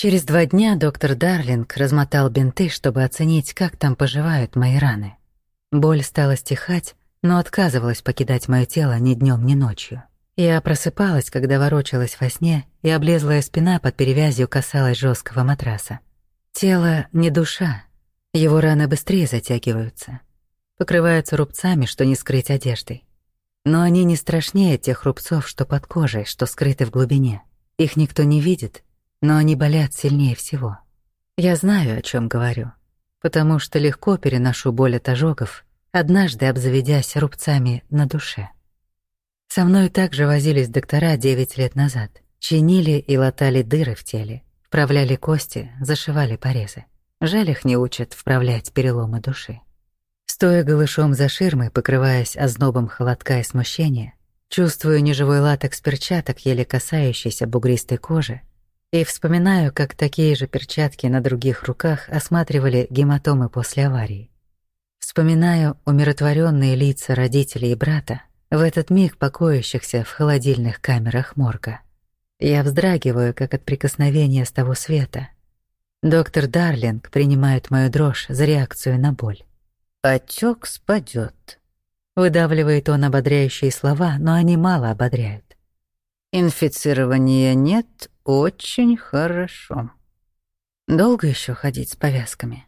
Через два дня доктор Дарлинг размотал бинты, чтобы оценить, как там поживают мои раны. Боль стала стихать, но отказывалась покидать мое тело ни днем, ни ночью. Я просыпалась, когда ворочалась во сне, и облезлая спина под перевязью касалась жесткого матраса. Тело не душа. Его раны быстрее затягиваются. Покрываются рубцами, что не скрыть одеждой. Но они не страшнее тех рубцов, что под кожей, что скрыты в глубине. Их никто не видит, но они болят сильнее всего. Я знаю, о чем говорю, потому что легко переношу боль от ожогов, однажды обзаведясь рубцами на душе. Со мной также возились доктора 9 лет назад. Чинили и латали дыры в теле, вправляли кости, зашивали порезы. Жаль их не учат вправлять переломы души. Стоя голышом за ширмой, покрываясь ознобом холодка и смущения, чувствую неживой латекс перчаток, еле касающийся бугристой кожи, и вспоминаю, как такие же перчатки на других руках осматривали гематомы после аварии. Вспоминаю умиротворенные лица родителей и брата, в этот миг покоящихся в холодильных камерах морга. Я вздрагиваю, как от прикосновения с того света. Доктор Дарлинг принимает мою дрожь за реакцию на боль. «Отек спадет», — выдавливает он ободряющие слова, но они мало ободряют. Инфицирования нет, очень хорошо. Долго еще ходить с повязками?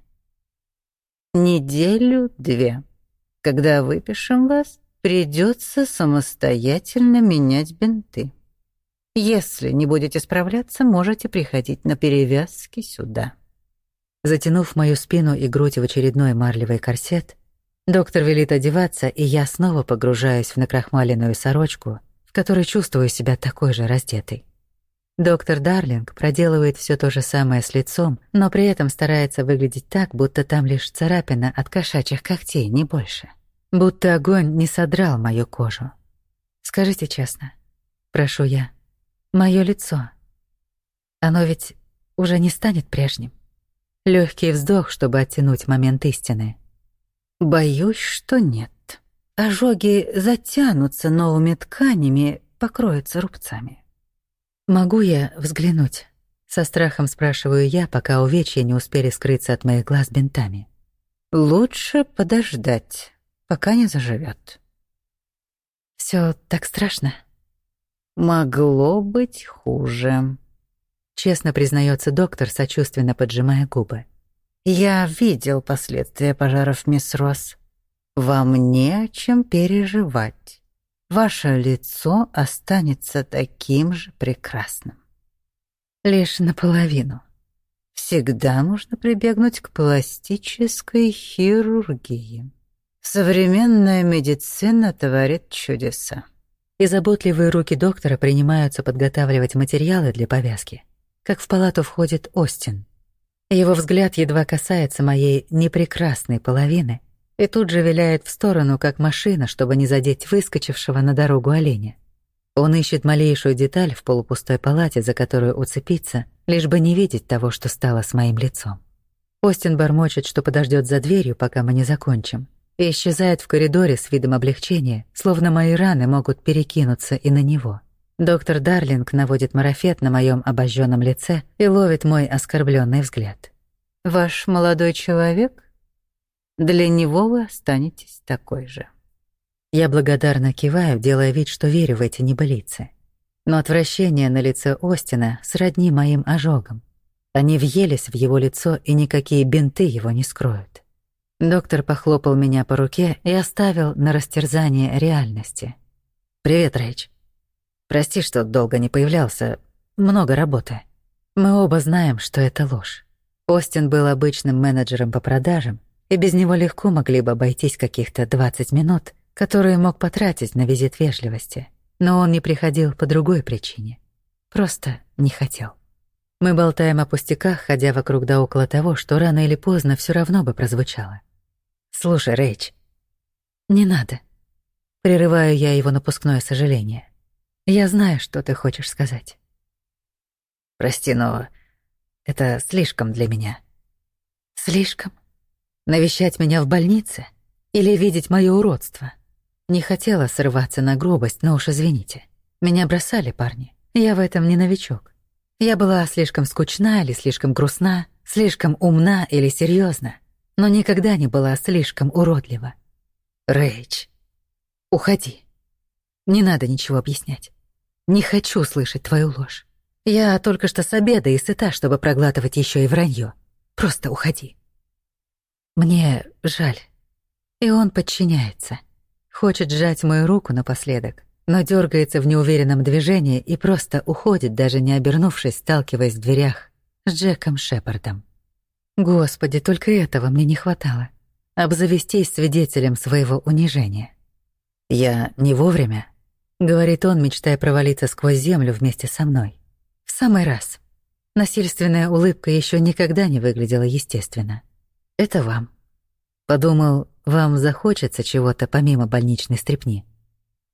Неделю-две. Когда выпишем вас, придется самостоятельно менять бинты. Если не будете справляться, можете приходить на перевязки сюда. Затянув мою спину и грудь в очередной марлевый корсет, доктор велит одеваться, и я снова погружаюсь в накрахмаленную сорочку — в которой чувствую себя такой же раздетой. Доктор Дарлинг проделывает все то же самое с лицом, но при этом старается выглядеть так, будто там лишь царапина от кошачьих когтей, не больше. Будто огонь не содрал мою кожу. Скажите честно, прошу я, мое лицо, оно ведь уже не станет прежним. Легкий вздох, чтобы оттянуть момент истины. Боюсь, что нет. Ожоги затянутся новыми тканями, покроются рубцами. «Могу я взглянуть?» — со страхом спрашиваю я, пока увечья не успели скрыться от моих глаз бинтами. «Лучше подождать, пока не заживет. Все так страшно?» «Могло быть хуже», — честно признается доктор, сочувственно поджимая губы. «Я видел последствия пожаров, мисс Росс. Вам не о чем переживать. Ваше лицо останется таким же прекрасным. Лишь наполовину. Всегда можно прибегнуть к пластической хирургии. Современная медицина творит чудеса. И заботливые руки доктора принимаются подготавливать материалы для повязки. Как в палату входит Остин. Его взгляд едва касается моей непрекрасной половины — и тут же виляет в сторону, как машина, чтобы не задеть выскочившего на дорогу оленя. Он ищет малейшую деталь в полупустой палате, за которую уцепиться, лишь бы не видеть того, что стало с моим лицом. Остин бормочет, что подождет за дверью, пока мы не закончим, и исчезает в коридоре с видом облегчения, словно мои раны могут перекинуться и на него. Доктор Дарлинг наводит марафет на моем обожженном лице и ловит мой оскорбленный взгляд. «Ваш молодой человек?» Для него вы останетесь такой же. Я благодарно киваю, делая вид, что верю в эти небылицы. Но отвращение на лице Остина сродни моим ожогам. Они въелись в его лицо, и никакие бинты его не скроют. Доктор похлопал меня по руке и оставил на растерзание реальности. «Привет, Рэйч. Прости, что долго не появлялся. Много работы. Мы оба знаем, что это ложь. Остин был обычным менеджером по продажам, и без него легко могли бы обойтись каких-то 20 минут, которые мог потратить на визит вежливости. Но он не приходил по другой причине. Просто не хотел. Мы болтаем о пустяках, ходя вокруг да около того, что рано или поздно все равно бы прозвучало. «Слушай, Рэйч, не надо». Прерываю я его напускное сожаление. Я знаю, что ты хочешь сказать. Прости, но это слишком для меня. Слишком? Навещать меня в больнице или видеть моё уродство? Не хотела срываться на грубость, но уж извините. Меня бросали парни. Я в этом не новичок. Я была слишком скучна или слишком грустна, слишком умна или серьезна, но никогда не была слишком уродлива. Рэйч, уходи. Не надо ничего объяснять. Не хочу слышать твою ложь. Я только что с обеда и сыта, чтобы проглатывать еще и вранье. Просто уходи. Мне жаль. И он подчиняется. Хочет сжать мою руку напоследок, но дергается в неуверенном движении и просто уходит, даже не обернувшись, сталкиваясь в дверях с Джеком Шепардом. Господи, только этого мне не хватало. Обзавестись свидетелем своего унижения. «Я не вовремя», — говорит он, мечтая провалиться сквозь землю вместе со мной. «В самый раз». Насильственная улыбка еще никогда не выглядела естественно. «Это вам». Подумал, вам захочется чего-то помимо больничной стрепни.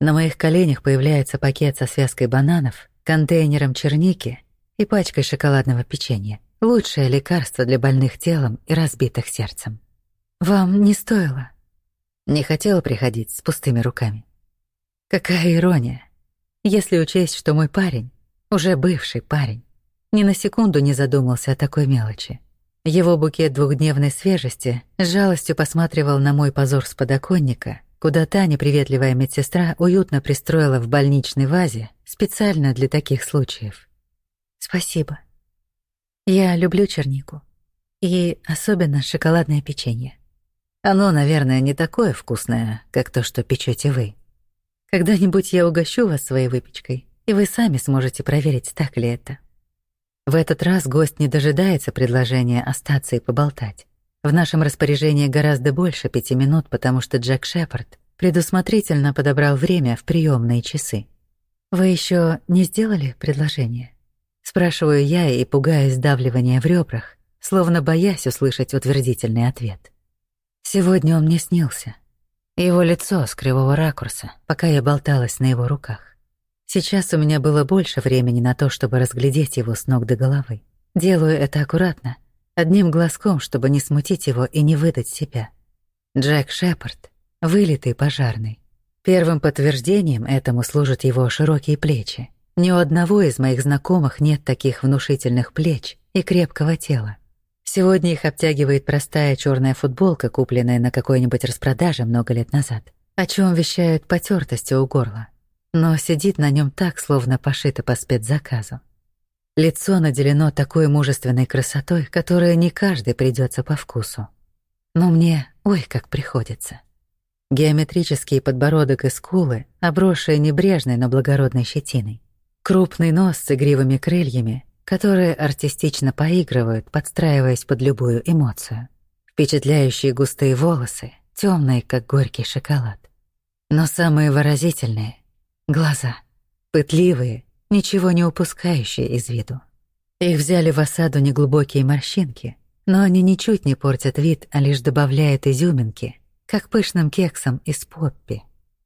На моих коленях появляется пакет со связкой бананов, контейнером черники и пачкой шоколадного печенья. Лучшее лекарство для больных телом и разбитых сердцем. Вам не стоило. Не хотела приходить с пустыми руками. Какая ирония. Если учесть, что мой парень, уже бывший парень, ни на секунду не задумался о такой мелочи. Его букет двухдневной свежести с жалостью посматривал на мой позор с подоконника куда та неприветливая медсестра уютно пристроила в больничной вазе специально для таких случаев. Спасибо. Я люблю чернику. И особенно шоколадное печенье. Оно, наверное, не такое вкусное, как то, что печете вы. Когда-нибудь я угощу вас своей выпечкой, и вы сами сможете проверить, так ли это. В этот раз гость не дожидается предложения остаться и поболтать. В нашем распоряжении гораздо больше пяти минут, потому что Джек Шепард предусмотрительно подобрал время в приемные часы. «Вы еще не сделали предложение?» Спрашиваю я и пугаюсь сдавливания в ребрах, словно боясь услышать утвердительный ответ. Сегодня он мне снился. Его лицо с кривого ракурса, пока я болталась на его руках. Сейчас у меня было больше времени на то, чтобы разглядеть его с ног до головы. Делаю это аккуратно, одним глазком, чтобы не смутить его и не выдать себя. Джек Шепард — вылитый пожарный. Первым подтверждением этому служат его широкие плечи. Ни у одного из моих знакомых нет таких внушительных плеч и крепкого тела. Сегодня их обтягивает простая черная футболка, купленная на какой-нибудь распродаже много лет назад, о чем вещают потертости у горла. Но сидит на нем так, словно пошито по спецзаказу. Лицо наделено такой мужественной красотой, которая не каждый придется по вкусу. Но мне, ой, как приходится. Геометрический подбородок и скулы, обросшие небрежной, но благородной щетиной. Крупный нос с игривыми крыльями, которые артистично поигрывают, подстраиваясь под любую эмоцию. Впечатляющие густые волосы, темные, как горький шоколад. Но самые выразительные — глаза, пытливые, ничего не упускающие из виду. Их взяли в осаду неглубокие морщинки, но они ничуть не портят вид, а лишь добавляют изюминки, как пышным кексом из поппи.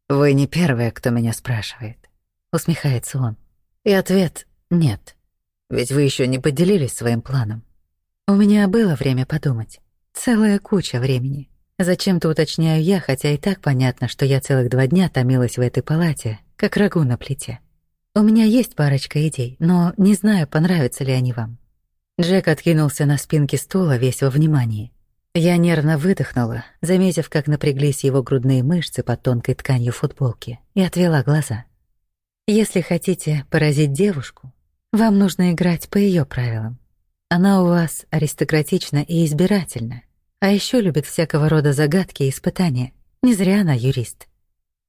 «Вы не первая, кто меня спрашивает», — усмехается он. И ответ — нет. Ведь вы еще не поделились своим планом. У меня было время подумать. Целая куча времени. Зачем-то уточняю я, хотя и так понятно, что я целых два дня томилась в этой палате, как рагу на плите. У меня есть парочка идей, но не знаю, понравятся ли они вам. Джек откинулся на спинке стула, весь во внимании. Я нервно выдохнула, заметив, как напряглись его грудные мышцы под тонкой тканью футболки, и отвела глаза. Если хотите поразить девушку, вам нужно играть по ее правилам. Она у вас аристократична и избирательна, а еще любит всякого рода загадки и испытания. Не зря она юрист.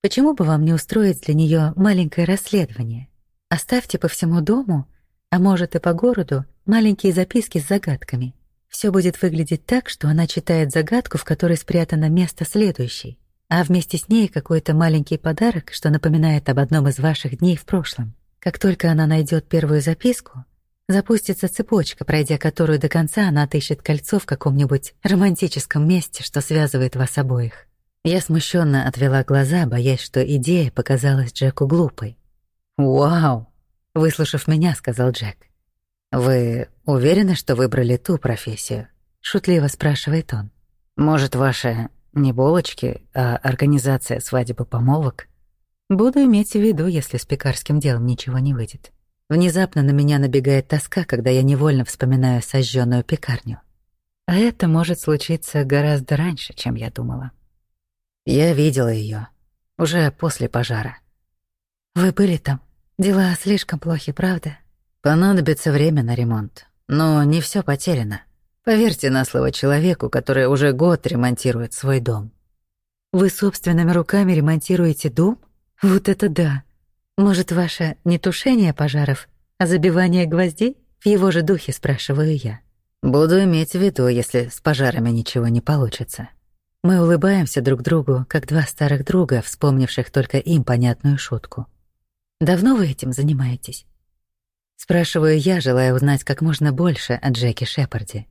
Почему бы вам не устроить для нее маленькое расследование? Оставьте по всему дому, а может и по городу, маленькие записки с загадками. Все будет выглядеть так, что она читает загадку, в которой спрятано место следующей, а вместе с ней какой-то маленький подарок, что напоминает об одном из ваших дней в прошлом. Как только она найдет первую записку, запустится цепочка, пройдя которую до конца она отыщет кольцо в каком-нибудь романтическом месте, что связывает вас обоих. Я смущенно отвела глаза, боясь, что идея показалась Джеку глупой. «Вау!» — выслушав меня, сказал Джек. «Вы уверены, что выбрали ту профессию?» — шутливо спрашивает он. «Может, ваша не булочки, а организация свадебы помолвок?» «Буду иметь в виду, если с пекарским делом ничего не выйдет. Внезапно на меня набегает тоска, когда я невольно вспоминаю сожженную пекарню. А это может случиться гораздо раньше, чем я думала. Я видела ее уже после пожара. Вы были там? Дела слишком плохи, правда? Понадобится время на ремонт, но не все потеряно. Поверьте на слово человеку, который уже год ремонтирует свой дом. Вы собственными руками ремонтируете дом? Вот это да. Может, ваше не тушение пожаров, а забивание гвоздей? В его же духе спрашиваю я. Буду иметь в виду, если с пожарами ничего не получится. Мы улыбаемся друг другу, как два старых друга, вспомнивших только им понятную шутку. Давно вы этим занимаетесь? Спрашиваю я, желая узнать как можно больше о Джеки Шепарде.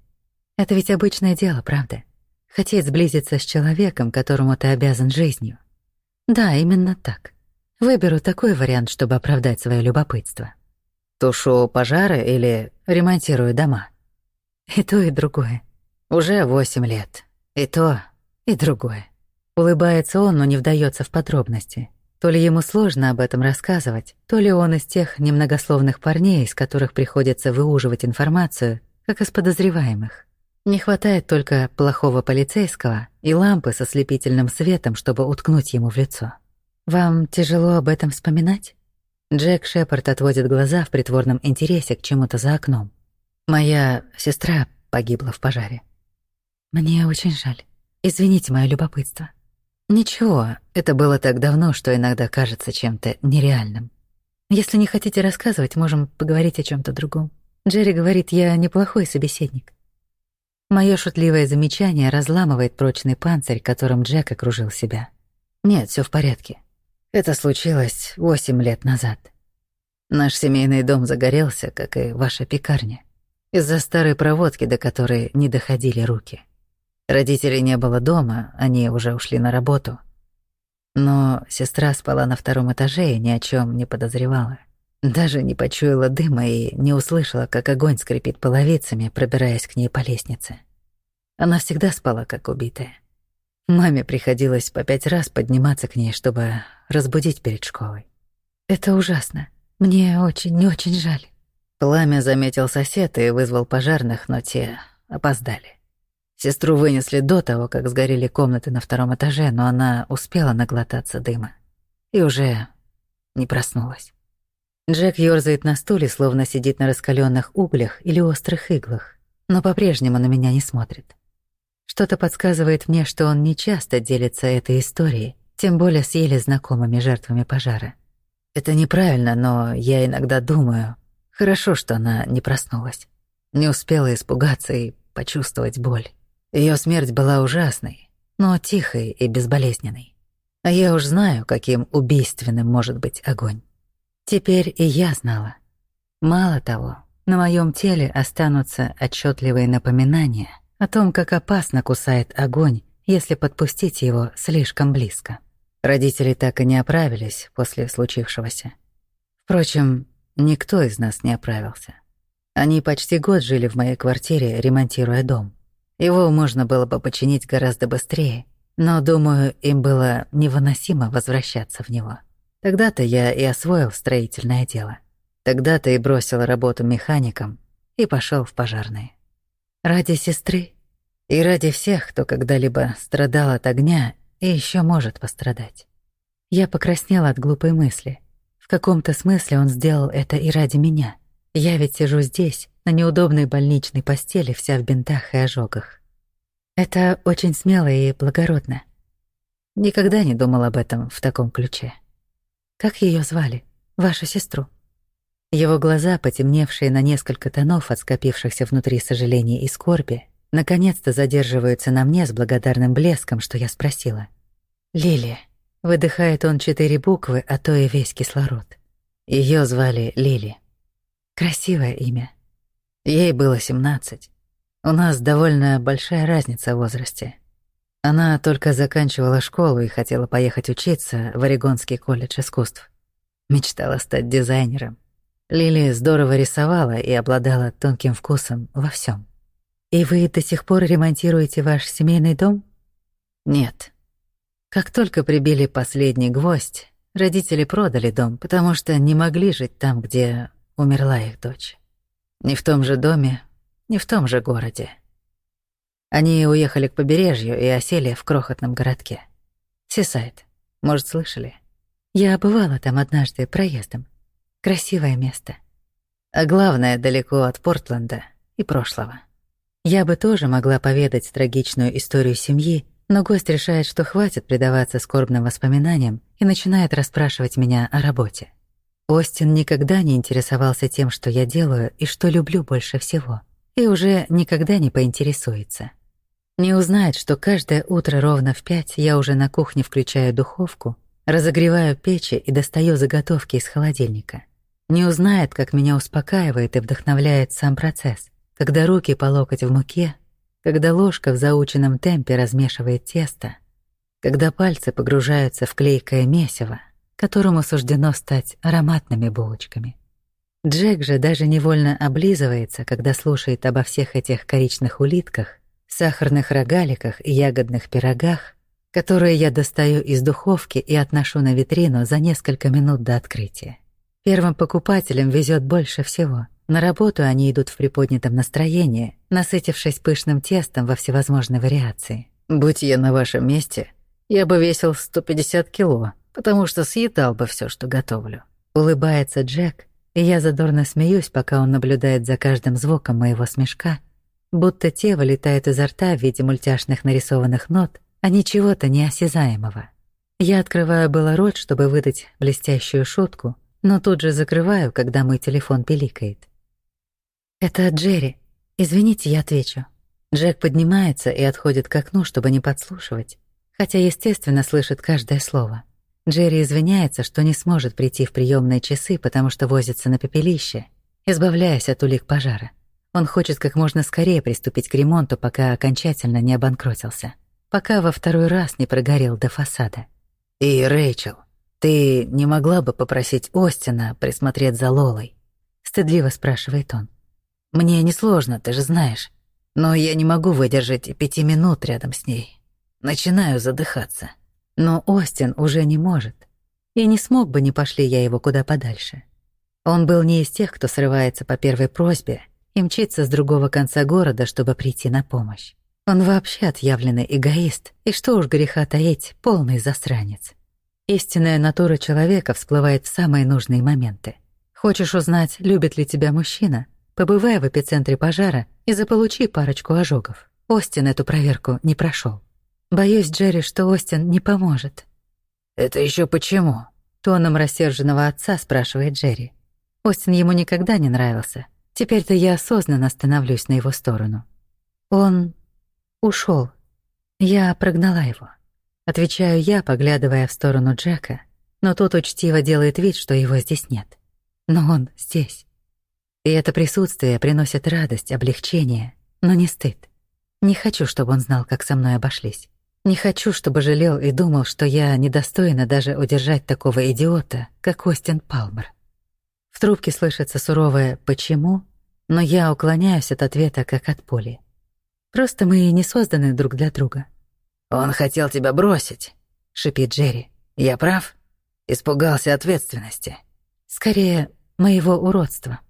Это ведь обычное дело, правда? Хотеть сблизиться с человеком, которому ты обязан жизнью. Да, именно так. Выберу такой вариант, чтобы оправдать свое любопытство. Тушу пожары или ремонтирую дома? И то, и другое. Уже восемь лет. И то, и другое. Улыбается он, но не вдается в подробности. То ли ему сложно об этом рассказывать, то ли он из тех немногословных парней, из которых приходится выуживать информацию, как из подозреваемых. Не хватает только плохого полицейского и лампы со слепительным светом, чтобы уткнуть ему в лицо. «Вам тяжело об этом вспоминать?» Джек Шепард отводит глаза в притворном интересе к чему-то за окном. «Моя сестра погибла в пожаре». «Мне очень жаль. Извините мое любопытство». «Ничего, это было так давно, что иногда кажется чем-то нереальным. Если не хотите рассказывать, можем поговорить о чем то другом. Джерри говорит, я неплохой собеседник». Моё шутливое замечание разламывает прочный панцирь, которым Джек окружил себя. «Нет, все в порядке. Это случилось восемь лет назад. Наш семейный дом загорелся, как и ваша пекарня, из-за старой проводки, до которой не доходили руки. Родителей не было дома, они уже ушли на работу. Но сестра спала на втором этаже и ни о чем не подозревала. Даже не почуяла дыма и не услышала, как огонь скрипит половицами, пробираясь к ней по лестнице. Она всегда спала, как убитая. Маме приходилось по пять раз подниматься к ней, чтобы разбудить перед школой. Это ужасно. Мне очень-очень жаль. Пламя заметил сосед и вызвал пожарных, но те опоздали. Сестру вынесли до того, как сгорели комнаты на втором этаже, но она успела наглотаться дыма и уже не проснулась. Джек ёрзает на стуле, словно сидит на раскаленных углях или острых иглах, но по-прежнему на меня не смотрит. Что-то подсказывает мне, что он не часто делится этой историей, тем более с еле знакомыми жертвами пожара. Это неправильно, но я иногда думаю, хорошо, что она не проснулась. Не успела испугаться и почувствовать боль. Ее смерть была ужасной, но тихой и безболезненной. А я уж знаю, каким убийственным может быть огонь. Теперь и я знала. Мало того, на моем теле останутся отчетливые напоминания о том, как опасно кусает огонь, если подпустить его слишком близко. Родители так и не оправились после случившегося. Впрочем, никто из нас не оправился. Они почти год жили в моей квартире, ремонтируя дом. Его можно было бы починить гораздо быстрее, но, думаю, им было невыносимо возвращаться в него. Тогда-то я и освоил строительное дело. Тогда-то и бросил работу механиком и пошел в пожарные. Ради сестры и ради всех, кто когда-либо страдал от огня и еще может пострадать. Я покраснела от глупой мысли. В каком-то смысле он сделал это и ради меня. Я ведь сижу здесь, на неудобной больничной постели, вся в бинтах и ожогах. Это очень смело и благородно. Никогда не думал об этом в таком ключе. Как ее звали? Вашу сестру? Его глаза, потемневшие на несколько тонов от скопившихся внутри сожаления и скорби, наконец-то задерживаются на мне с благодарным блеском, что я спросила. «Лили». Выдыхает он четыре буквы, а то и весь кислород. Ее звали Лили. Красивое имя. Ей было семнадцать. У нас довольно большая разница в возрасте. Она только заканчивала школу и хотела поехать учиться в Орегонский колледж искусств. Мечтала стать дизайнером. Лили здорово рисовала и обладала тонким вкусом во всем. «И вы до сих пор ремонтируете ваш семейный дом?» «Нет. Как только прибили последний гвоздь, родители продали дом, потому что не могли жить там, где умерла их дочь. Не в том же доме, не в том же городе. Они уехали к побережью и осели в крохотном городке. Сисайд. Может, слышали? Я бывала там однажды проездом. Красивое место. А главное, далеко от Портленда и прошлого. Я бы тоже могла поведать трагичную историю семьи, но гость решает, что хватит предаваться скорбным воспоминаниям и начинает расспрашивать меня о работе. Остин никогда не интересовался тем, что я делаю и что люблю больше всего, и уже никогда не поинтересуется. Не узнает, что каждое утро ровно в пять я уже на кухне включаю духовку, разогреваю печи и достаю заготовки из холодильника. Не узнает, как меня успокаивает и вдохновляет сам процесс, когда руки по локоть в муке, когда ложка в заученном темпе размешивает тесто, когда пальцы погружаются в клейкое месиво, которому суждено стать ароматными булочками. Джек же даже невольно облизывается, когда слушает обо всех этих коричных улитках сахарных рогаликах и ягодных пирогах, которые я достаю из духовки и отношу на витрину за несколько минут до открытия. Первым покупателям везет больше всего. На работу они идут в приподнятом настроении, насытившись пышным тестом во всевозможной вариации. «Будь я на вашем месте, я бы весил 150 кило, потому что съедал бы все, что готовлю». Улыбается Джек, и я задорно смеюсь, пока он наблюдает за каждым звуком моего смешка будто те вылетают изо рта в виде мультяшных нарисованных нот, а не чего-то неосязаемого. Я открываю было рот, чтобы выдать блестящую шутку, но тут же закрываю, когда мой телефон пиликает. «Это Джерри. Извините, я отвечу». Джек поднимается и отходит к окну, чтобы не подслушивать, хотя, естественно, слышит каждое слово. Джерри извиняется, что не сможет прийти в приемные часы, потому что возится на пепелище, избавляясь от улик пожара. Он хочет как можно скорее приступить к ремонту, пока окончательно не обанкротился. Пока во второй раз не прогорел до фасада. «И, Рэйчел, ты не могла бы попросить Остина присмотреть за Лолой?» Стыдливо спрашивает он. «Мне несложно, ты же знаешь. Но я не могу выдержать пяти минут рядом с ней. Начинаю задыхаться». Но Остин уже не может. И не смог бы, не пошли я его куда подальше. Он был не из тех, кто срывается по первой просьбе и мчится с другого конца города, чтобы прийти на помощь. Он вообще отъявленный эгоист, и что уж греха таить, полный засранец. Истинная натура человека всплывает в самые нужные моменты. Хочешь узнать, любит ли тебя мужчина? Побывай в эпицентре пожара и заполучи парочку ожогов. Остин эту проверку не прошел. Боюсь, Джерри, что Остин не поможет. «Это еще почему?» Тоном рассерженного отца спрашивает Джерри. Остин ему никогда не нравился, Теперь-то я осознанно становлюсь на его сторону. Он ушел. Я прогнала его. Отвечаю я, поглядывая в сторону Джека, но тот учтиво делает вид, что его здесь нет. Но он здесь. И это присутствие приносит радость, облегчение, но не стыд. Не хочу, чтобы он знал, как со мной обошлись. Не хочу, чтобы жалел и думал, что я недостойна даже удержать такого идиота, как Остин Палмер. В трубке слышится суровое «почему?», но я уклоняюсь от ответа, как от пули. Просто мы не созданы друг для друга. «Он хотел тебя бросить», — шипит Джерри. «Я прав? Испугался ответственности». «Скорее, моего уродства».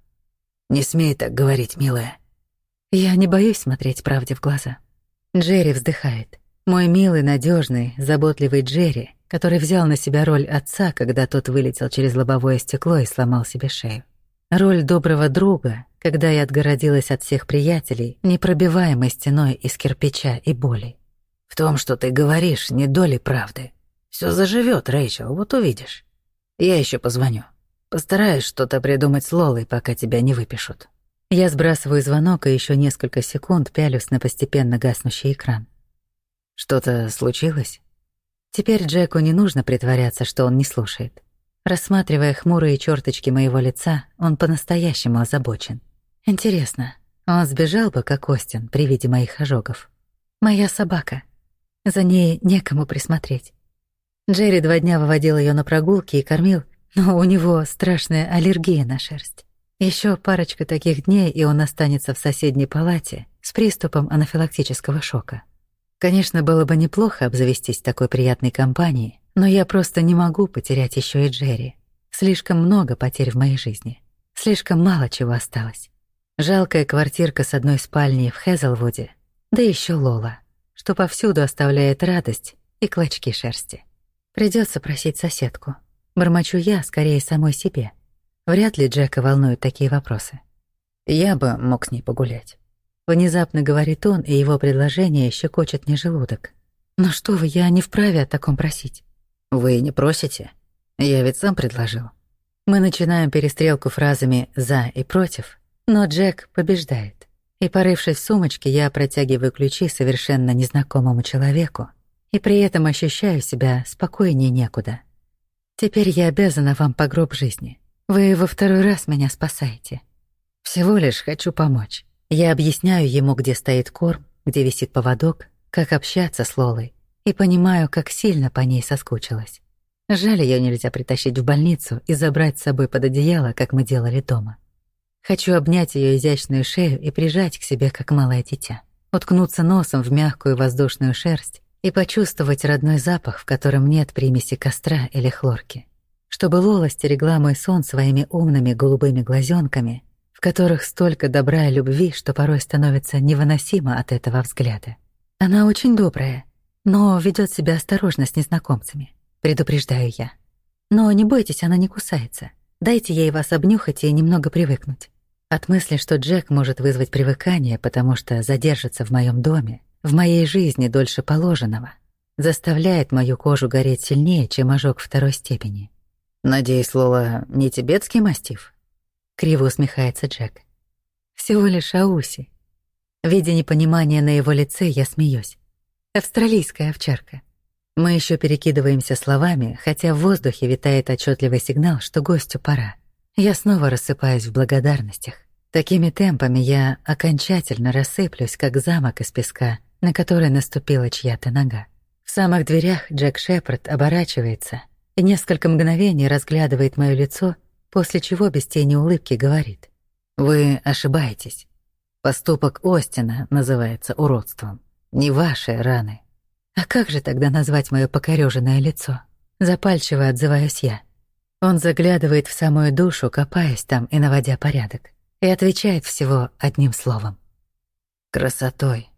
«Не смей так говорить, милая». Я не боюсь смотреть правде в глаза. Джерри вздыхает. Мой милый, надежный, заботливый Джерри, который взял на себя роль отца, когда тот вылетел через лобовое стекло и сломал себе шею. Роль доброго друга, когда я отгородилась от всех приятелей, непробиваемой стеной из кирпича и боли. В том, что ты говоришь, не доли правды. Все заживет, Рэйчел, вот увидишь. Я еще позвоню. Постараюсь что-то придумать с Лолой, пока тебя не выпишут. Я сбрасываю звонок и еще несколько секунд пялюсь на постепенно гаснущий экран. Что-то случилось? Теперь Джеку не нужно притворяться, что он не слушает. Рассматривая хмурые черточки моего лица, он по-настоящему озабочен. Интересно, он сбежал бы, как Остин, при виде моих ожогов? Моя собака. За ней некому присмотреть. Джерри два дня выводил ее на прогулки и кормил, но у него страшная аллергия на шерсть. Еще парочка таких дней, и он останется в соседней палате с приступом анафилактического шока. Конечно, было бы неплохо обзавестись такой приятной компанией, но я просто не могу потерять еще и Джерри. Слишком много потерь в моей жизни. Слишком мало чего осталось. Жалкая квартирка с одной спальней в Хезелвуде, да еще Лола, что повсюду оставляет радость и клочки шерсти. Придется просить соседку. Бормочу я, скорее самой себе. Вряд ли Джека волнуют такие вопросы. Я бы мог с ней погулять. Внезапно говорит он, и его предложение щекочет мне желудок. Но что вы, я не вправе о таком просить. Вы не просите? Я ведь сам предложил. Мы начинаем перестрелку фразами «за» и «против», но Джек побеждает. И, порывшись в сумочке, я протягиваю ключи совершенно незнакомому человеку, и при этом ощущаю себя спокойнее некуда. Теперь я обязана вам по гроб жизни. Вы во второй раз меня спасаете. Всего лишь хочу помочь. Я объясняю ему, где стоит корм, где висит поводок, как общаться с Лолой, и понимаю, как сильно по ней соскучилась. Жаль, ее нельзя притащить в больницу и забрать с собой под одеяло, как мы делали дома. Хочу обнять ее изящную шею и прижать к себе, как малое дитя. Уткнуться носом в мягкую воздушную шерсть и почувствовать родной запах, в котором нет примеси костра или хлорки. Чтобы Лола стерегла мой сон своими умными голубыми глазенками, в которых столько добра и любви, что порой становится невыносимо от этого взгляда. Она очень добрая, но ведет себя осторожно с незнакомцами предупреждаю я. Но не бойтесь, она не кусается. Дайте ей вас обнюхать и немного привыкнуть. От мысли, что Джек может вызвать привыкание, потому что задержится в моем доме, в моей жизни дольше положенного, заставляет мою кожу гореть сильнее, чем ожог второй степени. «Надеюсь, Лола, не тибетский мастиф?» Криво усмехается Джек. «Всего лишь ауси». Видя непонимание на его лице, я смеюсь. «Австралийская овчарка». Мы еще перекидываемся словами, хотя в воздухе витает отчетливый сигнал, что гостю пора. Я снова рассыпаюсь в благодарностях. Такими темпами я окончательно рассыплюсь, как замок из песка, на который наступила чья-то нога. В самых дверях Джек Шепард оборачивается и несколько мгновений разглядывает моё лицо, после чего без тени улыбки говорит. «Вы ошибаетесь. Поступок Остина называется уродством. Не ваши раны, а как же тогда назвать моё покорёженное лицо? Запальчиво отзываюсь я. Он заглядывает в самую душу, копаясь там и наводя порядок, и отвечает всего одним словом. Красотой.